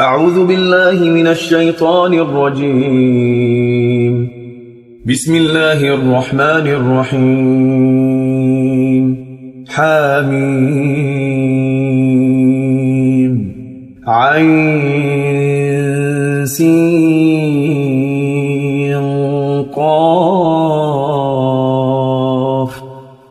أعوذ بالله من الشيطان الرجيم. بسم الله الرحمن الرحيم. حميم. عين سين.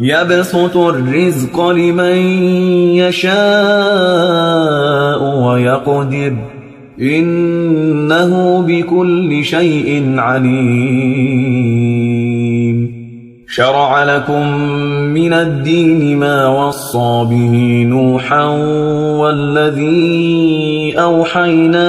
يبسط الرزق لمن يشاء ويقدر. إنه بكل شيء عليم. شرع لكم من الدين ما وصى به نوحا والذي أوحينا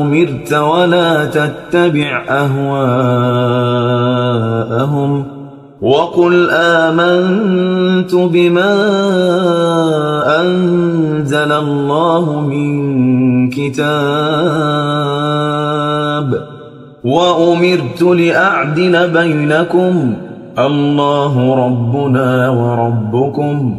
أمرت ولا تتبع أهواءهم وقل آمنت بما أنزل الله من كتاب وأمرت لأعدل بينكم الله ربنا وربكم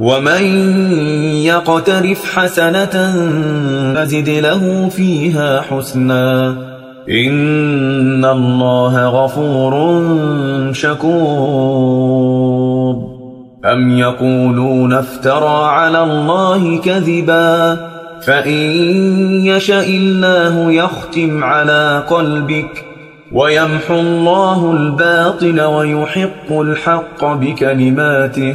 ومن يقترف حسنة نزد له فيها حسنا إن الله غفور شكور أم يقولون افترى على الله كذباً فإن يشأ الله يختم على قلبك ويمحو الله الباطل ويحق الحق بكلماته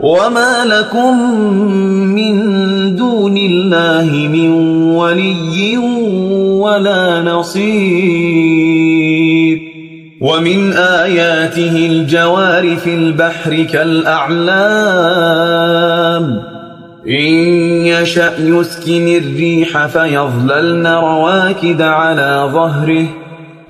وما لكم من دون الله من ولي ولا نصير ومن آياته الجوار في البحر كالأعلام إن يشأ يسكن الريح فيظللن رواكد على ظهره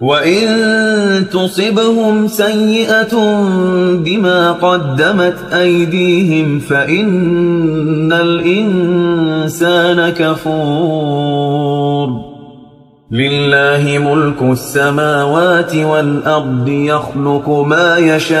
وإن تصبهم سيئة بما قدمت أيديهم فإن الإنسان كفور لله ملك السماوات والأرض يخلق ما يشاء